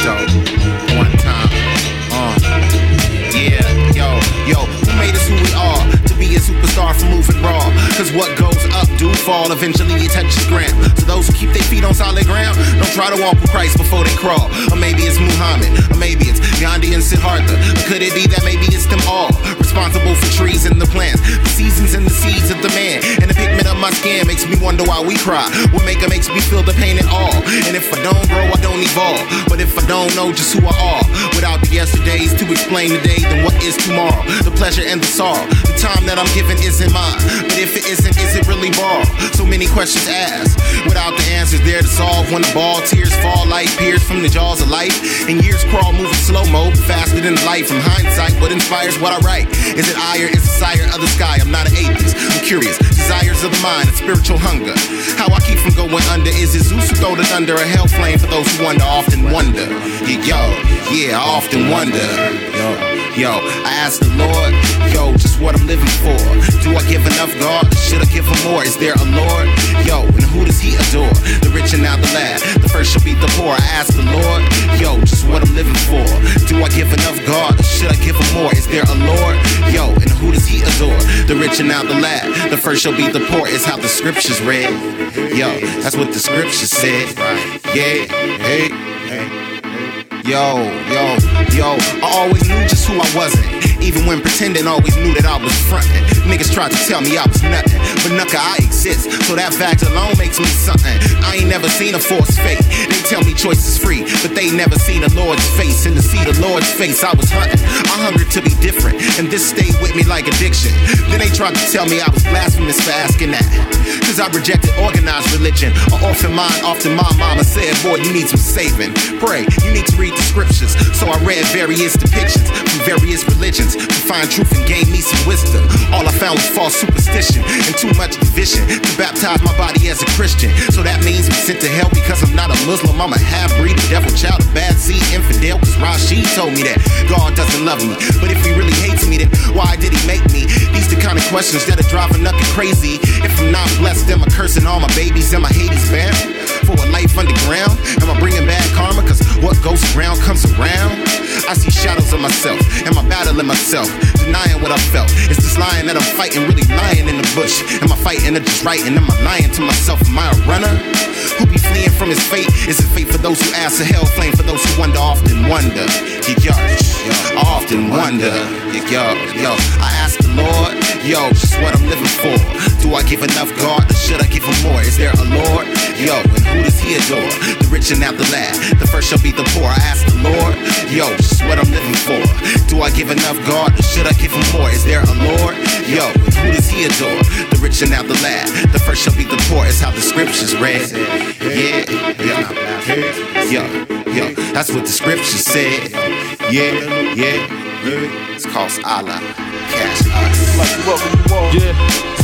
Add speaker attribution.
Speaker 1: though. One time. Uh. Yeah, yo, yo, who made us who we are? To be a superstar for moving raw. Cause what goes up do fall, eventually it touches ground. So those who keep their feet on solid ground, don't try to walk with Christ before they crawl. Or maybe it's Muhammad, or maybe it's Gandhi and Siddhartha. Or could it be that maybe my skin makes me wonder why we cry. What maker makes me feel the pain at all? And if I don't grow, I don't evolve. But if I don't know just who I are, without the yesterdays to explain today, then what is tomorrow? The pleasure and the sorrow. The time that I'm given isn't mine. But if it isn't, is it really borrowed? So many questions asked, without the answers there to solve. When the ball tears fall like peers from the jaws of life, and years crawl moving slow mo, faster than light. From hindsight, what inspires what I write? Is it ire? Is it sire of the sky? I'm not an atheist. I'm curious. Desires of the mind and spiritual hunger. How I keep from going under is it Zeus who throw it under a hell flame for those who wonder, often wonder. Yeah, yo, yeah, I often wonder. Yo. Yo, I ask the Lord, yo, just what I'm living for. Do I give enough, God? Should I give him more? Is there a Lord? Yo, and who does he adore? The rich and now the lad. The first shall be the poor. I ask the Lord, yo, just what I'm living for. Do I give enough, rich and now the lad. The first shall beat the poor is how the scriptures read. Yo, that's what the scriptures said. Yeah, hey, hey. Yo, yo, yo, I always knew just who I wasn't. Even when pretending, always knew that I was frontin'. Niggas tried to tell me I was nothing, but nucka, I exist. So that fact alone makes me something. I ain't never seen a forced fate. They tell me choice is free, but they never seen the Lord's face. And to see the Lord's face, I was hunting. I hungered to be different, and this stayed with me like addiction. Then they tried to tell me I was blasphemous for asking that. Cause I rejected organized religion. An orphan mind, often my mama said, Boy, you need some saving. Pray, you need to read the scriptures. So I read various depictions from various religions to find truth and gain me some wisdom. All I found was false superstition and too much division to baptize my body as a Christian. So that means I'm sent to hell because I'm not a Muslim. I'm a half breed, a devil child, a bad seed, infidel. Cause Rashid told me that God doesn't love me. But if he really hates me, then why did he make me? These the kind of questions that are driving nothing crazy. If I'm not blessed, am I cursing all my babies? Am I Hades bound? For a life underground? Am I bringing bad karma? Cause what goes around comes around. I see shadows of myself. Am I battling myself? Denying what I felt. Is this lying that I'm fighting really lying in the bush? Am I fighting or just writing? Am I lying to myself? Am I a runner? Who be fleeing from his fate? Is it fate for those who ask a hell flame? For those who wonder, often wonder. Yeah, yo, I often wonder. Yeah, yo, yo, I ask the Lord, yo, just what I'm living for. Do I give enough, God, or should I give him more? Is there a Lord? Yo, and who does he adore? The rich and not the lad. The first shall be the poor. I ask the Lord, yo, what I'm living for. Do I give enough, God, or should I give him more? Is there a Lord? Yo, and who does he adore? The rich and now the lad. The first shall be the poor. Is how the scriptures read. Yeah, yeah, yo, yo, that's what the scriptures said. Yeah, yeah, it's called Allah. Cash us.
Speaker 2: Like welcome you all. Yeah.